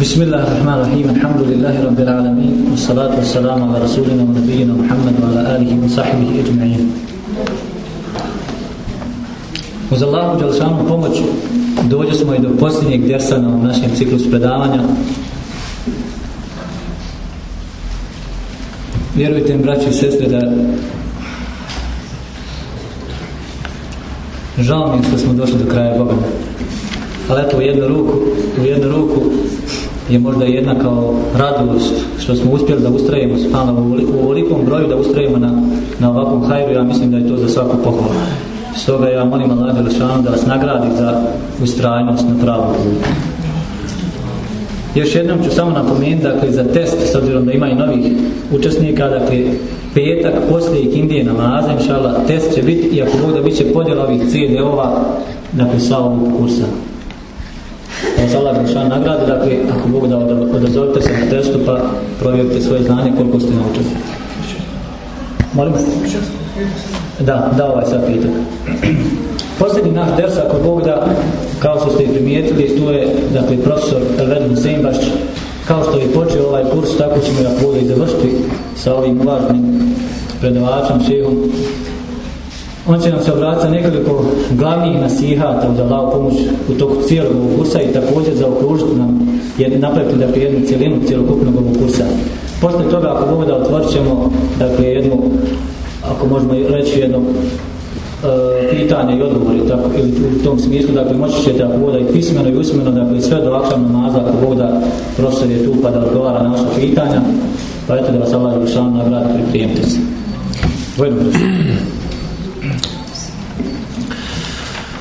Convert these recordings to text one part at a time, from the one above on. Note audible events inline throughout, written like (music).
بسم الله الرحمن الرحيم الحمد لله رب العالمين والصلاة والسلام على رسولنا ونبينا محمد وعلى آله وصحبه أجمعين Uz Allahu Đelšanu pomoć dođe smo i do posljednjeg dersa na našem ciklusu predavanja. Vjerujte mi, braći i sestre, da žao mi je što smo došli do kraja Boga. Ali eto, u jednu ruku, u jednu ruku je možda jedna kao radost što smo uspjeli da ustrajemo u ovolikom broju da ustrajemo na, na ovakvom hajru, ja mislim da je to za svaku pohvalu. Stoga ja molim Allah Đelešanu da vas nagradi za ustrajnost na pravom putu. Još jednom ću samo napomenuti, dakle, za test, s obzirom da ima i novih učesnika, dakle, petak poslije ikindije namaza, inšala, test će biti, i ako da bit će podjela ovih CD-ova, dakle, sa ovog kursa. Allah Đelešanu nagradi, dakle, ako Bog da odazovite se na testu, pa provjerite svoje znanje koliko ste naučili. Molim? Da, da ovaj sad pitak. Posljednji naš ders, ako Bog da, kao što ste i primijetili, tu je, dakle, profesor Elvedin Sembaš, kao što je počeo ovaj kurs, tako ćemo ga Bog i završiti sa ovim važnim predavačom, šehom. On će nam se obratiti nekoliko glavnih nasihata uz Allahu pomoć u toku cijelog ovog kursa i također zaokružiti nam, napraviti dakle, jednu cijelinu cijelokupnog ovog kursa. Poslije toga, ako Bog da otvorit ćemo, dakle, jednu ako možemo reći jedno e, pitanje i odgovor tako, ili u tom smislu, dakle moći ćete ako voda i pismeno i usmeno, dakle sve do akšan namaza, ako voda profesor je tu pa da odgovara na naša pitanja, pa eto da vas Allah Žešan nagradi, pripremite se. Vojno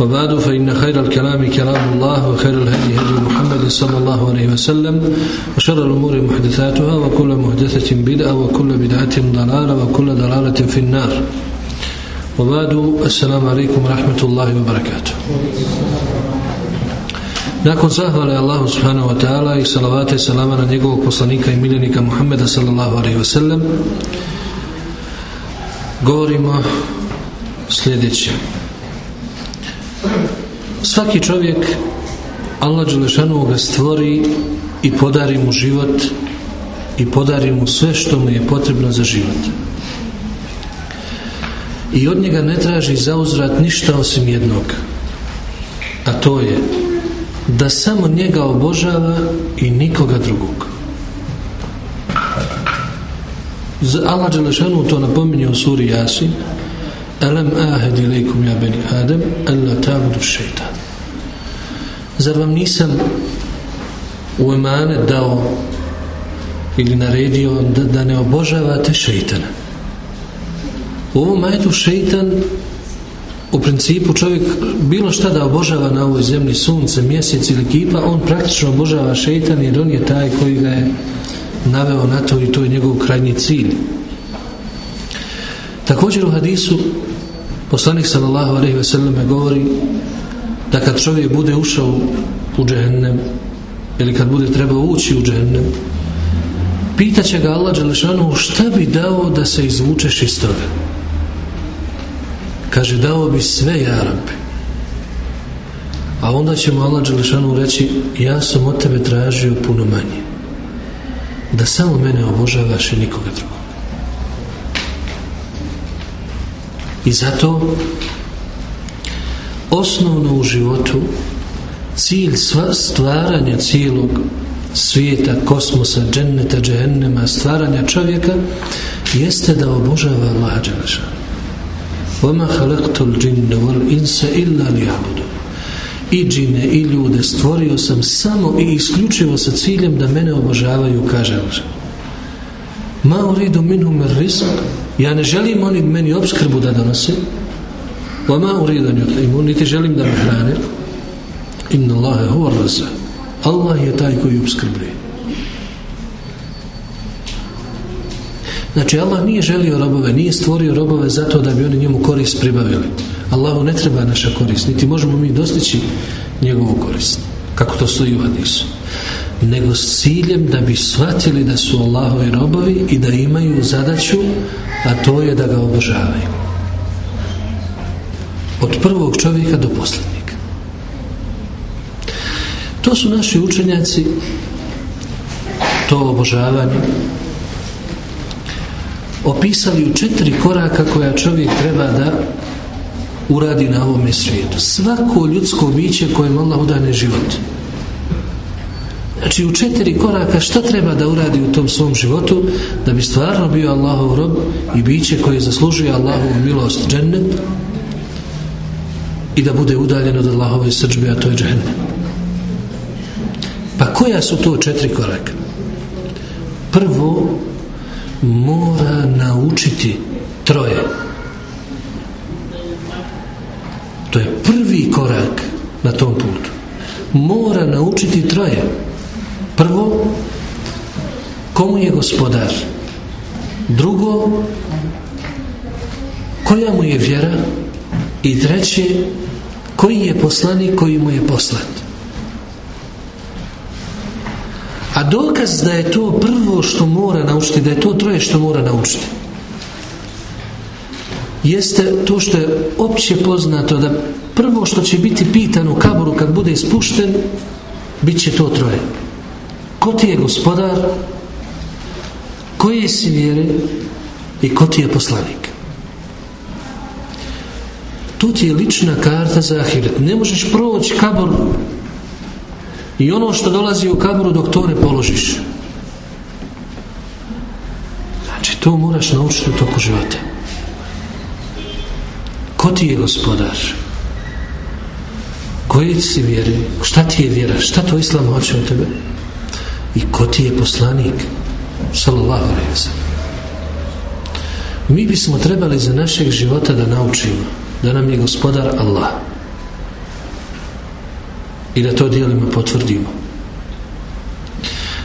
وبعد فإن خير الكلام كلام الله وخير الهدي هدي محمد صلى الله عليه وسلم وشر الأمور محدثاتها وكل محدثة بدعة وكل بدعة ضلالة وكل ضلالة في النار. وبعد السلام عليكم ورحمة الله وبركاته. Nakon zahvale Allahu subhanahu wa ta'ala i salavate i salama na njegovog poslanika i miljenika Muhammeda sallallahu alaihi wa sallam govorimo sljedeće. Svaki čovjek Allah Đelešanu ga stvori i podari mu život i podari mu sve što mu je potrebno za život i od njega ne traži zauzrat ništa osim jednog a to je da samo njega obožava i nikoga drugog. Allah Đelešanu to napominje u suri Jasin Alam ahad ilaikum ja beni Adem Alla tabudu šeitan Zar vam nisam u emane dao ili naredio da, da ne obožavate šeitana u ovom majetu šeitan u principu čovjek bilo šta da obožava na ovoj zemlji sunce, mjesec ili kipa on praktično obožava šeitan jer on je taj koji ga je naveo na to i to je njegov krajnji cilj. Također u hadisu poslanik sallallahu alaihi ve selleme govori da kad čovjek bude ušao u džehennem ili kad bude trebao ući u džehennem pitaće ga Allah Đelešanu šta bi dao da se izvučeš iz toga Kaže, dao bi sve jarabe. A onda će mu Allah reći, ja sam od tebe tražio puno manje. Da samo mene obožavaš i nikoga drugog. I zato osnovno u životu cilj sva stvaranja cijelog svijeta, kosmosa, dženneta, džehennema, stvaranja čovjeka jeste da obožava Allah Đelešanu. وَمَا خَلَقْتُ الْجِنَّ وَالْإِنْسَ إِلَّا لِيَعْبُدُ I džine i ljude stvorio sam samo i isključivo sa ciljem da mene obožavaju, kaže Allah. Ma uridu minhum rizq ja ne želim oni meni obskrbu da donose. Wa ma uridu an niti želim da me hrane. Inna Allahe huwa raza. Allah je taj koji obskrbljuje. Znači Allah nije želio robove, nije stvorio robove zato da bi oni njemu korist pribavili. Allahu ne treba naša korist, niti možemo mi dostići njegovu korist. Kako to stoji u hadisu. Nego s ciljem da bi shvatili da su Allahovi robovi i da imaju zadaću, a to je da ga obožavaju. Od prvog čovjeka do posljednika. To su naši učenjaci to obožavanje opisali u četiri koraka koja čovjek treba da uradi na ovome svijetu. Svako ljudsko biće kojem Allah udane život. Znači u četiri koraka šta treba da uradi u tom svom životu da bi stvarno bio Allahov rob i biće koje zaslužuje Allahovu milost džennet i da bude udaljen od Allahove srđbe, a to je džennet. Pa koja su to četiri koraka? Prvo mora naučiti troje. To je prvi korak na tom putu. Mora naučiti troje. Prvo, komu je gospodar? Drugo, koja mu je vjera? I treće, koji je poslanik koji mu je poslat? A dokaz da je to prvo što mora naučiti, da je to troje što mora naučiti, jeste to što je opće poznato da prvo što će biti pitan u kaboru kad bude ispušten, bit će to troje. Ko ti je gospodar? Koje si vjere? I ko ti je poslanik? To ti je lična karta za ahiret. Ne možeš proći kabor i ono što dolazi u kaboru dok to ne položiš. Znači, to moraš naučiti u toku života. Ko ti je gospodar? Koji si vjeri? Šta ti je vjera? Šta to Islam hoće od tebe? I ko ti je poslanik? Sallallahu alaihi Mi bismo trebali za našeg života da naučimo da nam je gospodar Allah i da to dijelimo potvrdimo.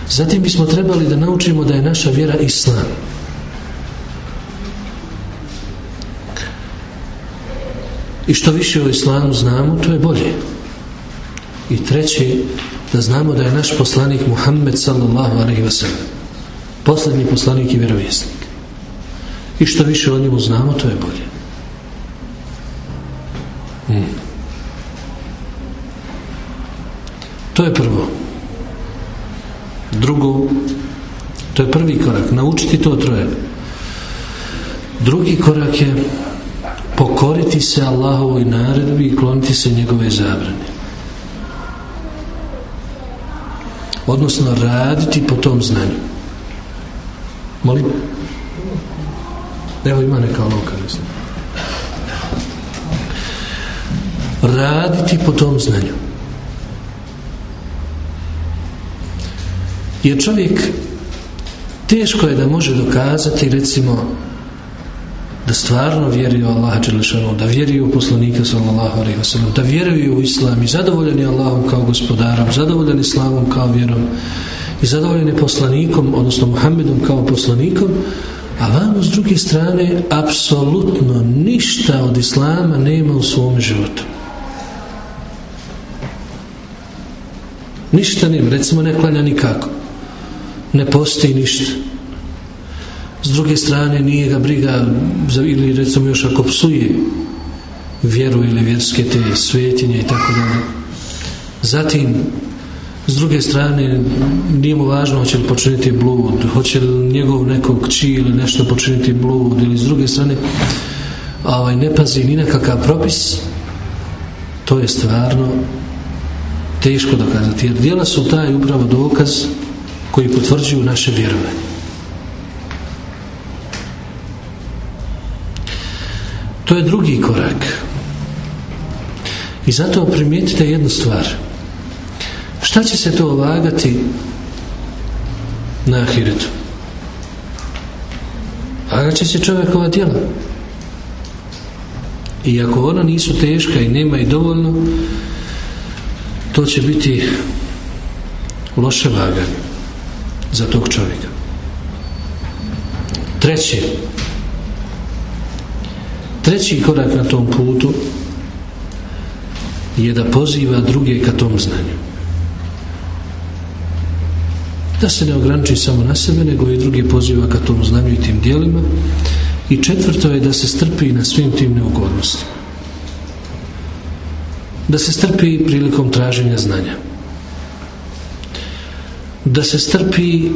Zatim bismo trebali da naučimo da je naša vjera Islam. I što više o Islamu znamo, to je bolje. I treće, da znamo da je naš poslanik Muhammed sallallahu alaihi wa sallam posljednji poslanik i vjerovjesnik. I što više o njemu znamo, to je bolje. Hmm. To je prvo. Drugo, to je prvi korak. Naučiti to troje. Drugi korak je pokoriti se Allahovoj naredbi i kloniti se njegove zabrane. Odnosno raditi po tom znanju. Molim? Evo ima neka lokalizma. Raditi po tom znanju. Jer čovjek teško je da može dokazati recimo da stvarno vjeruje u Allaha Đelešanu, da vjeruje u poslanika sallallahu alaihi da vjeruje u Islam i zadovoljan je Allahom kao gospodarom, zadovoljan Islamom kao vjerom i zadovoljan je poslanikom, odnosno Muhammedom kao poslanikom, a vamo s druge strane apsolutno ništa od Islama nema u svom životu. Ništa nema, recimo ne klanja nikako ne postoji ništa. S druge strane nije ga briga ili recimo još ako psuje vjeru ili vjerske te svetinje i tako dalje. Zatim s druge strane nije mu važno hoće li počiniti blud, hoće li njegov nekog kći ili nešto počiniti blud ili s druge strane ovaj, ne pazi ni na kakav propis to je stvarno teško dokazati jer djela su taj upravo dokaz koji potvrđuju naše vjerovanje. To je drugi korak. I zato primijetite jednu stvar. Šta će se to ovagati na ahiretu? Vagat će se čovjekova djela. I ako ona nisu teška i nema i dovoljno, to će biti loše vaganje za tog čovjeka. Treći, treći korak na tom putu je da poziva druge ka tom znanju. Da se ne ograniči samo na sebe, nego i drugi poziva ka tom znanju i tim dijelima. I četvrto je da se strpi na svim tim neugodnostima. Da se strpi prilikom traženja znanja. Da se strpi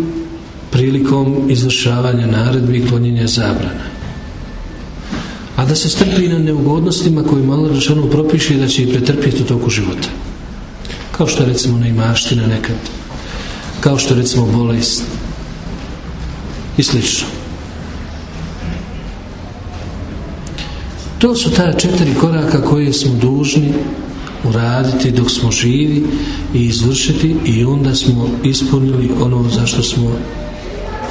prilikom izvršavanja naredbi i klonjenja zabrana da se strpi na neugodnostima koje malo rečeno propiše da će ih pretrpjeti u toku života. Kao što recimo neimaština nekad, kao što recimo bolest i slično. To su ta četiri koraka koje smo dužni uraditi dok smo živi i izvršiti i onda smo ispunili ono za što smo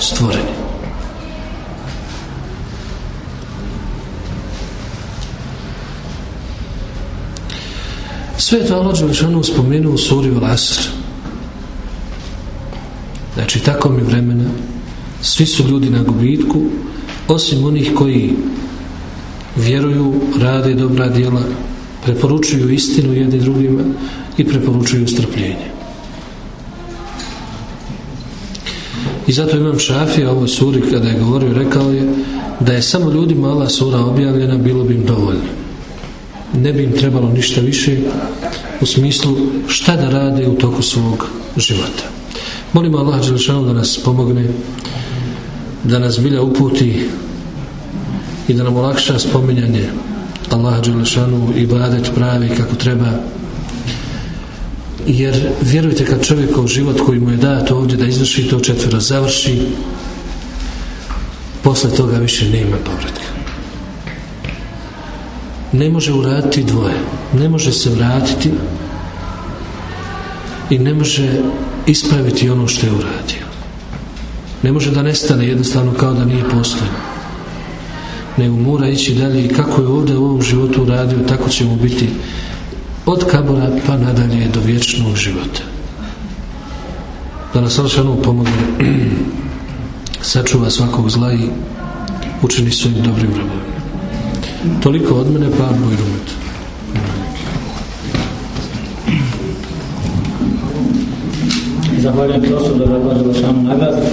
stvoreni. Sve to Allah Đelešanu spomenuo u suri Al-Asr. Znači, tako mi vremena, svi su ljudi na gubitku, osim onih koji vjeruju, rade dobra djela, preporučuju istinu jedni drugima i preporučuju strpljenje. I zato imam Šafija ovoj suri kada je govorio, rekao je da je samo ljudima ova sura objavljena, bilo bi im dovoljno ne bi im trebalo ništa više u smislu šta da rade u toku svog života. Molimo Allah Đelešanu da nas pomogne, da nas bilja uputi i da nam olakša spominjanje Allah Đelešanu i badet pravi kako treba jer vjerujte kad čovjekov život koji mu je dato ovdje da izvrši to četvero završi posle toga više nema povratka ne može uraditi dvoje. Ne može se vratiti i ne može ispraviti ono što je uradio. Ne može da nestane jednostavno kao da nije postojno. Nego mora ići dalje i kako je ovdje u ovom životu uradio, tako će mu biti od kabora pa nadalje do vječnog života. Da nas Alšanu pomogne (clears throat) sačuva svakog zla i učini svojim dobrim robovima. Toliko od mene, pa Bujrumet. Zahvaljujem profesoru da Allah Želešanu nagradu.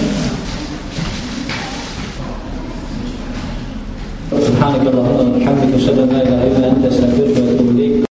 سبحانك اللهم وبحمدك اشهد ان لا اله الا انت استغفرك